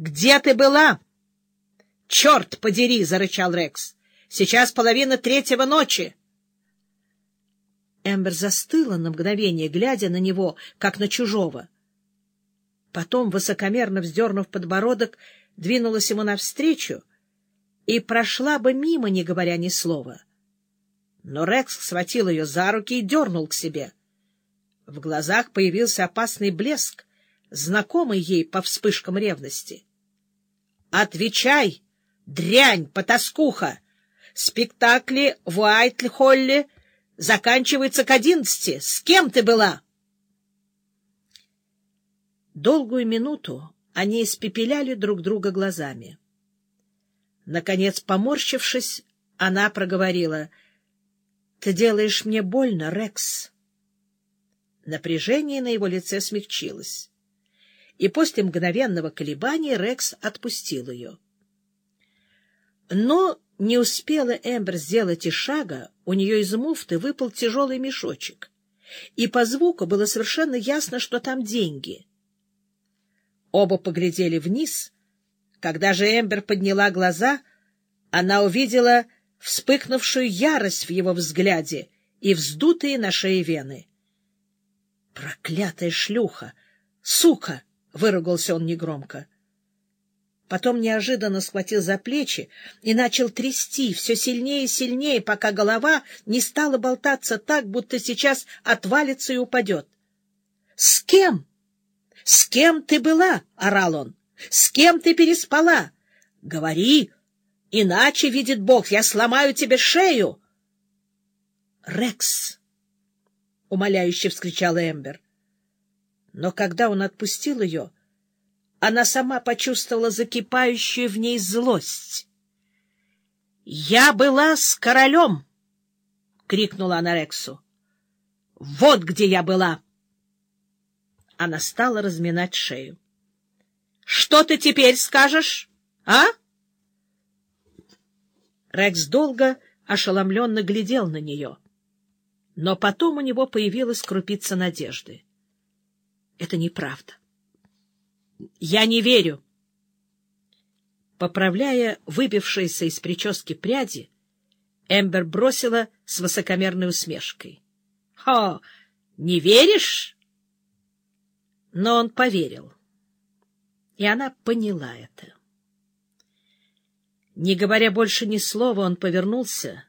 Где ты была? — Черт подери! — зарычал Рекс. — Сейчас половина третьего ночи. Эмбер застыла на мгновение, глядя на него, как на чужого. Потом, высокомерно вздернув подбородок, двинулась ему навстречу и прошла бы мимо, не говоря ни слова. Но Рекс схватил ее за руки и дернул к себе. В глазах появился опасный блеск, знакомый ей по вспышкам ревности. — Отвечай, дрянь, потаскуха! Спектакли в Уайтлхолле заканчиваются к одиннадцати. С кем ты была? Долгую минуту они испепеляли друг друга глазами. Наконец, поморщившись, она проговорила. — Ты делаешь мне больно, Рекс. Напряжение на его лице смягчилось, и после мгновенного колебания Рекс отпустил ее. Но не успела Эмбер сделать и шага, у нее из муфты выпал тяжелый мешочек, и по звуку было совершенно ясно, что там деньги. Оба поглядели вниз. Когда же Эмбер подняла глаза, она увидела вспыхнувшую ярость в его взгляде и вздутые на шее вены. «Проклятая шлюха! Сука!» — выругался он негромко. Потом неожиданно схватил за плечи и начал трясти все сильнее и сильнее, пока голова не стала болтаться так, будто сейчас отвалится и упадет. — С кем? С кем ты была? — орал он. — С кем ты переспала? — Говори, иначе, видит Бог, я сломаю тебе шею. — Рекс! — умоляюще вскричала Эмбер. Но когда он отпустил ее, она сама почувствовала закипающую в ней злость. — Я была с королем! — крикнула она Рексу. — Вот где я была! Она стала разминать шею. — Что ты теперь скажешь, а? Рекс долго ошеломленно глядел на нее. — но потом у него появилась крупица надежды. Это неправда. Я не верю. Поправляя выбившиеся из прически пряди, Эмбер бросила с высокомерной усмешкой. — Хо, не веришь? Но он поверил. И она поняла это. Не говоря больше ни слова, он повернулся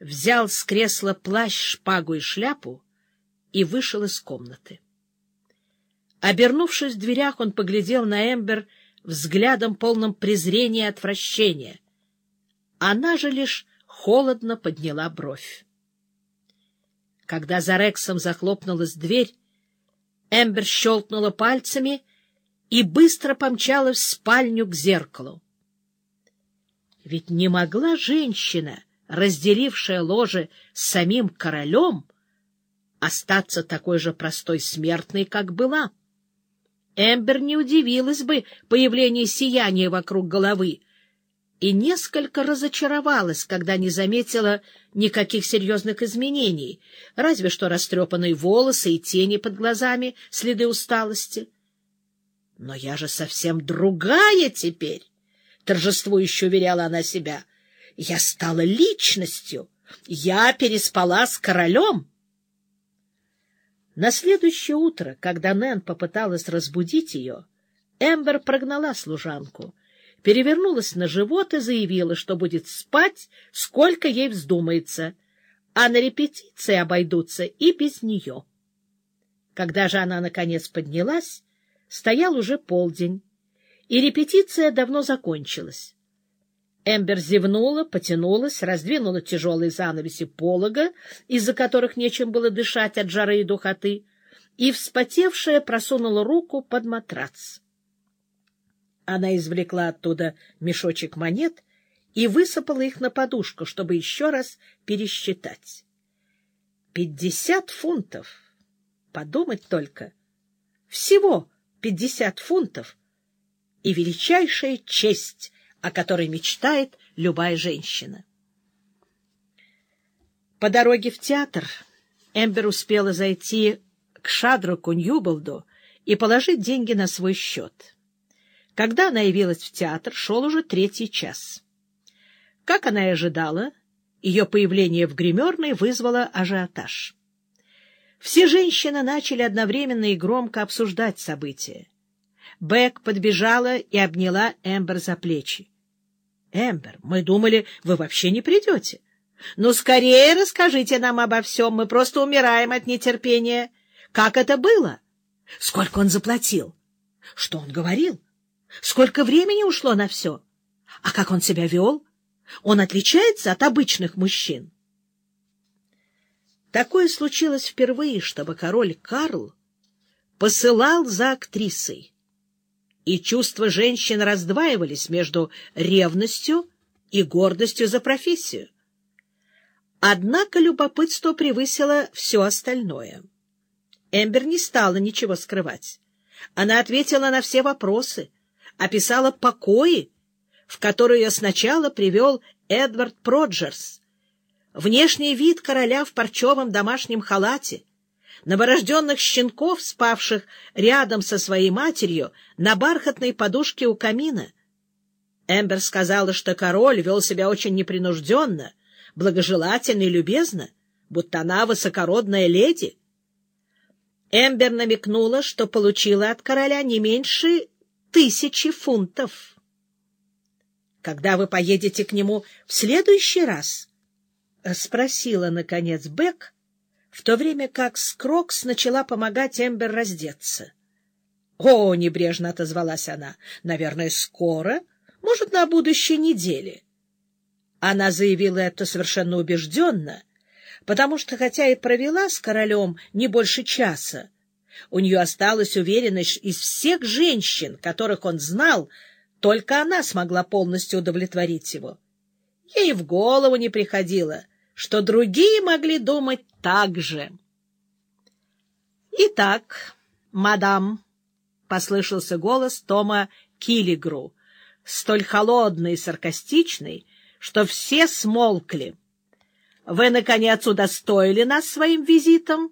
взял с кресла плащ, шпагу и шляпу и вышел из комнаты. Обернувшись в дверях, он поглядел на Эмбер взглядом полным презрения и отвращения. Она же лишь холодно подняла бровь. Когда за Рексом захлопнулась дверь, Эмбер щелкнула пальцами и быстро помчалась в спальню к зеркалу. Ведь не могла женщина разделившая ложе с самим королем, остаться такой же простой смертной, как была. Эмбер не удивилась бы появлению сияния вокруг головы и несколько разочаровалась, когда не заметила никаких серьезных изменений, разве что растрепанные волосы и тени под глазами, следы усталости. «Но я же совсем другая теперь!» — торжествующе уверяла она себя — я стала личностью. Я переспала с королем. На следующее утро, когда Нэн попыталась разбудить ее, Эмбер прогнала служанку, перевернулась на живот и заявила, что будет спать, сколько ей вздумается, а на репетиции обойдутся и без нее. Когда же она, наконец, поднялась, стоял уже полдень, и репетиция давно закончилась. Эмбер зевнула, потянулась, раздвинула тяжелые занавеси полога, из-за которых нечем было дышать от жары и духоты, и, вспотевшая, просунула руку под матрац. Она извлекла оттуда мешочек монет и высыпала их на подушку, чтобы еще раз пересчитать. Пятьдесят фунтов! Подумать только! Всего пятьдесят фунтов! И величайшая честь о которой мечтает любая женщина. По дороге в театр Эмбер успела зайти к Шадроку Ньюболду и положить деньги на свой счет. Когда она явилась в театр, шел уже третий час. Как она и ожидала, ее появление в гримерной вызвало ажиотаж. Все женщины начали одновременно и громко обсуждать события. Бек подбежала и обняла Эмбер за плечи. — Эмбер, мы думали, вы вообще не придете. Ну, скорее расскажите нам обо всем, мы просто умираем от нетерпения. Как это было? Сколько он заплатил? Что он говорил? Сколько времени ушло на все? А как он себя вел? Он отличается от обычных мужчин. Такое случилось впервые, чтобы король Карл посылал за актрисой, и чувства женщин раздваивались между ревностью и гордостью за профессию. Однако любопытство превысило все остальное. Эмбер не стала ничего скрывать. Она ответила на все вопросы, описала покои, в которые ее сначала привел Эдвард Проджерс. Внешний вид короля в парчевом домашнем халате, новорожденных щенков, спавших рядом со своей матерью на бархатной подушке у камина. Эмбер сказала, что король вел себя очень непринужденно, благожелательно и любезно, будто она высокородная леди. Эмбер намекнула, что получила от короля не меньше тысячи фунтов. «Когда вы поедете к нему в следующий раз?» — спросила, наконец, Бек, в то время как Скрокс начала помогать Эмбер раздеться. «О!» — небрежно отозвалась она. «Наверное, скоро, может, на будущей неделе». Она заявила это совершенно убежденно, потому что, хотя и провела с королем не больше часа, у нее осталась уверенность из всех женщин, которых он знал, только она смогла полностью удовлетворить его. Ей в голову не приходило, что другие могли думать так же. «Итак, мадам», — послышался голос Тома Киллигру, столь холодный и саркастичный, что все смолкли. «Вы, наконец, удостоили нас своим визитом?»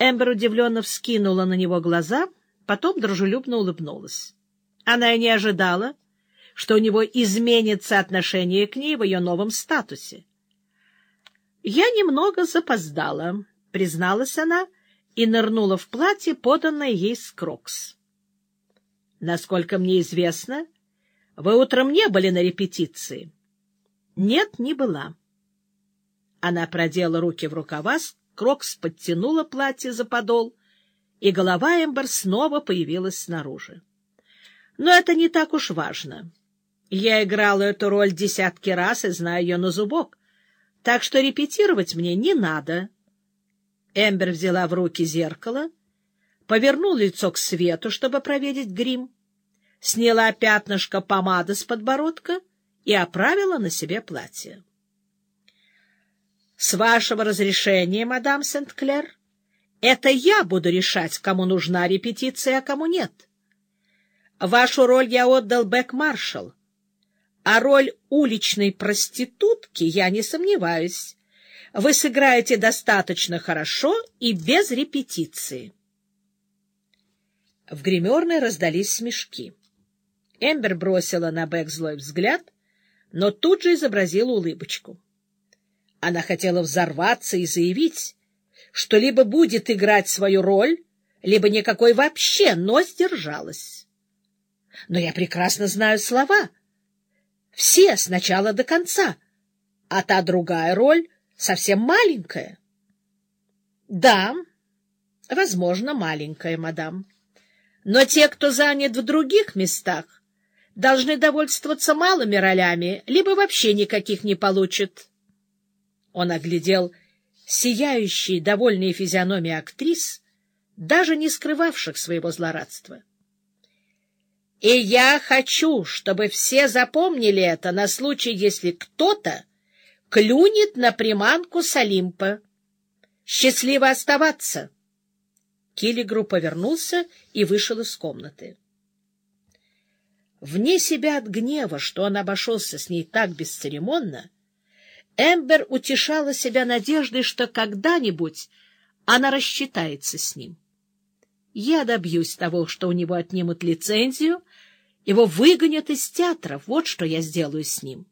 Эмбер удивленно вскинула на него глаза, потом дружелюбно улыбнулась. Она и не ожидала, что у него изменится отношение к ней в ее новом статусе. «Я немного запоздала», — призналась она и нырнула в платье, поданное ей с Крокс. «Насколько мне известно, вы утром не были на репетиции?» «Нет, не была». Она продела руки в рукава, Крокс подтянула платье за подол, и голова Эмбер снова появилась снаружи. Но это не так уж важно. Я играла эту роль десятки раз и знаю ее на зубок, так что репетировать мне не надо. Эмбер взяла в руки зеркало, повернула лицо к свету, чтобы проверить грим, сняла пятнышко помады с подбородка и оправила на себе платье. — С вашего разрешения, мадам Сент-Клер, это я буду решать, кому нужна репетиция, а кому нет. Вашу роль я отдал Бэк-маршал, а роль уличной проститутки, я не сомневаюсь, вы сыграете достаточно хорошо и без репетиции. В гримерной раздались смешки. Эмбер бросила на Бэк злой взгляд, но тут же изобразила улыбочку. Она хотела взорваться и заявить, что либо будет играть свою роль, либо никакой вообще, но сдержалась. Но я прекрасно знаю слова — все с начала до конца, а та другая роль совсем маленькая. — Да, возможно, маленькая, мадам. Но те, кто занят в других местах, должны довольствоваться малыми ролями, либо вообще никаких не получат. Он оглядел сияющие, довольные физиономии актрис, даже не скрывавших своего злорадства. И я хочу, чтобы все запомнили это на случай, если кто-то клюнет на приманку с Олимпа. Счастливо оставаться! Киллигру повернулся и вышел из комнаты. Вне себя от гнева, что он обошелся с ней так бесцеремонно, Эмбер утешала себя надеждой, что когда-нибудь она рассчитается с ним. Я добьюсь того, что у него отнимут лицензию, его выгонят из театра. Вот что я сделаю с ним.